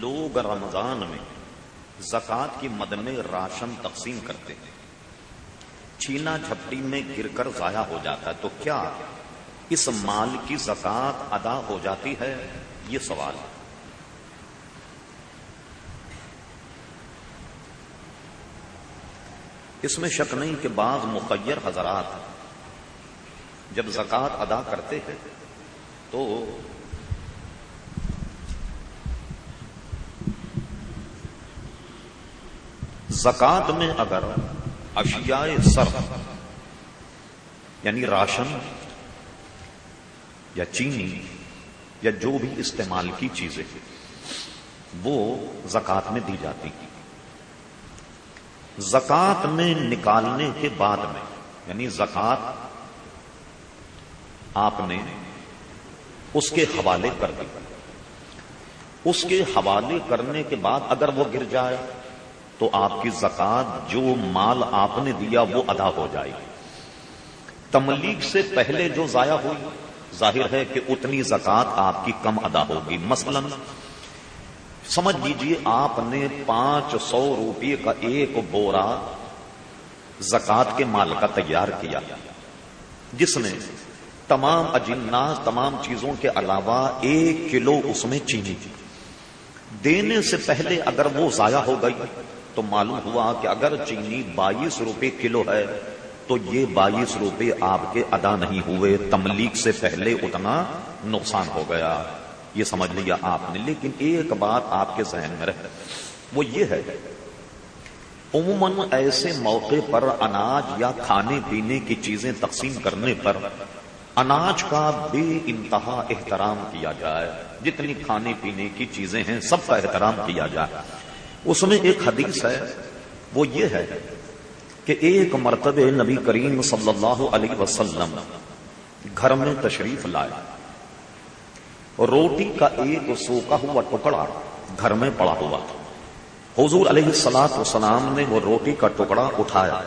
لوگ رمضان میں زکوٰۃ کی مد میں راشن تقسیم کرتے ہیں۔ چھینا جھپڑی میں گر کر ضائع ہو جاتا ہے تو کیا اس مال کی زکوٰۃ ادا ہو جاتی ہے؟ یہ سوال ہے۔ اس میں شک نہیں کہ بعض مخیر حضرات جب زکوٰۃ ادا کرتے ہیں تو زکات میں اگر اشیاء سر یعنی راشن یا چینی یا جو بھی استعمال کی چیزیں، وہ زکات میں دی جاتی زکات میں نکالنے کے بعد میں یعنی زکات آپ نے اس کے حوالے کر دی۔ اس کے حوالے کرنے کے بعد اگر وہ گر جائے تو آپ کی زکات جو مال آپ نے دیا وہ ادا ہو جائے گی۔ تملیغ سے پہلے جو ضائع ہوئی، ظاہر ہے کہ اتنی زکات آپ کی کم ادا ہوگی۔ مثلا، سمجھ لیجیے آپ نے پانچ سو روپئے کا ایک بورا زکات کے مال کا تیار کیا، جس نے تمام اجناس، تمام چیزوں کے علاوہ ایک کلو اس میں چینی دینے سے پہلے اگر وہ ضائع ہو گئی تو معلوم ہوا کہ اگر چینی بائیس روپے کلو ہے، تو یہ بائیس روپے آپ کے ادا نہیں ہوئے۔ تملیغ سے پہلے اتنا نقصان ہو گیا۔ یہ سمجھ لیا آپ نے، لیکن ایک بات آپ کے ذہن میں رہے۔ وہ یہ ہے، عموماً ایسے موقع پر اناج یا کھانے پینے کی چیزیں تقسیم کرنے پر اناج کا بے انتہا احترام کیا جائے۔ جتنی کھانے پینے کی چیزیں ہیں، سب کا احترام کیا جائے۔ اس میں ایک حدیث ہے، وہ یہ ہے کہ ایک مرتبہ نبی کریم صلی اللہ علیہ وسلم گھر میں تشریف لائے۔ روٹی کا ایک سوکا ہوا ٹکڑا گھر میں پڑا ہوا۔ تھا حضور علیہ سلاط وسلام نے وہ روٹی کا ٹکڑا اٹھایا۔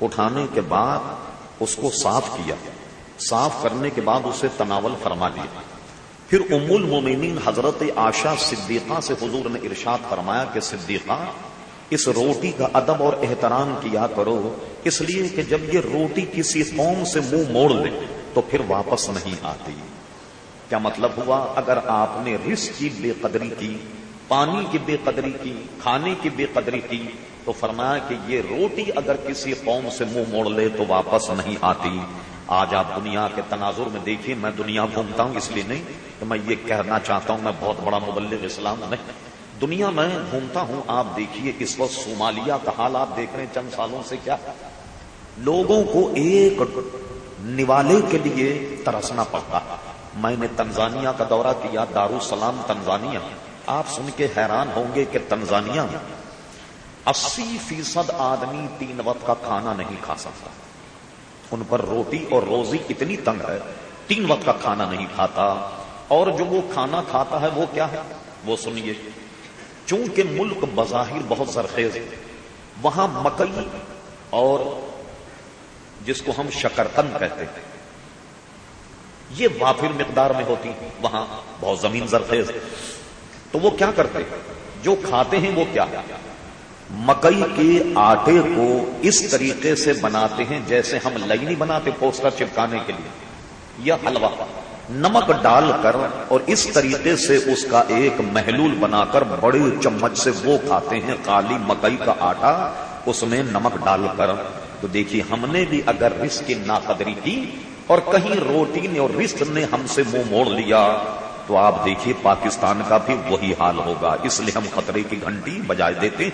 اٹھانے کے بعد اس کو صاف کیا۔ صاف کرنے کے بعد اسے تناول فرما لیا پھر ام المومنین حضرت آشا صدیقہ سے حضور نے ارشاد فرمایا کہ صدیقہ، اس روٹی کا ادب اور احترام کیا کرو، اس لیے کہ جب یہ روٹی کسی قوم سے منہ موڑ لے تو پھر واپس نہیں آتی۔ کیا مطلب ہوا؟ اگر آپ نے رزق کی بے قدری کی، پانی کی بے قدری کی، کھانے کی بے قدری کی، تو فرمایا کہ یہ روٹی اگر کسی قوم سے منہ موڑ لے تو واپس نہیں آتی۔ آج آپ دنیا کے تناظر میں دیکھیے میں دنیا گھومتا ہوں، اس لیے نہیں کہ میں یہ کہنا چاہتا ہوں، میں بہت بڑا مبلغ اسلام نہیں۔ دنیا میں گھومتا ہوں، آپ دیکھیے اس وقت صومالیہ کا حال آپ دیکھ رہے ہیں، چند سالوں سے کیا۔ لوگوں کو ایک نوالے کے لیے ترسنا پڑتا۔ میں نے تنزانیہ کا دورہ کیا، دارالسلام تنزانیہ۔ آپ سن کے حیران ہوں گے کہ تنزانیہ میں اسی فیصد آدمی تین وقت کا کھانا نہیں کھا سکتا۔ ان پر روٹی اور روزی اتنی تنگ ہے، تین وقت کا کھانا نہیں کھاتا۔ اور جو وہ کھانا کھاتا ہے وہ کیا ہے؟ وہ سنیے، چونکہ ملک بظاہر بہت زرخیز ہے، وہاں مکئی اور جس کو ہم شکرکن کہتے ہیں، یہ وافر مقدار میں ہوتی وہاں بہت زمین زرخیز تو وہ کیا کرتے جو کھاتے ہیں وہ کیا؟ مکئی کے آٹے کو اس طریقے سے بناتے ہیں جیسے ہم لئی بناتے پوسٹر چپکانے کے لیے یا حلوہ۔ نمک ڈال کر اور اس طریقے سے اس کا ایک محلول بنا کر بڑے چمچ سے وہ کھاتے ہیں کالی مکئی کا آٹا۔ اس میں نمک ڈال کر۔ تو دیکھیے، ہم نے بھی اگر رزق کی ناقدری کی اور کہیں روٹی نے اور رزق نے ہم سے منہ مو موڑ لیا۔ تو آپ دیکھیے پاکستان کا بھی وہی حال ہوگا۔ اس لیے ہم خطرے کی گھنٹی بجائے دیتے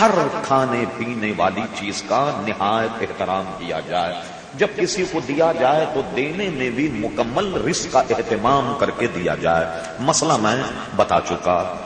ہر کھانے پینے والی چیز کا نہایت احترام کیا جائے۔ جب کسی کو دیا جائے تو دینے میں بھی مکمل رزق کا اہتمام کر کے دیا جائے۔ مسئلہ میں بتا چکا۔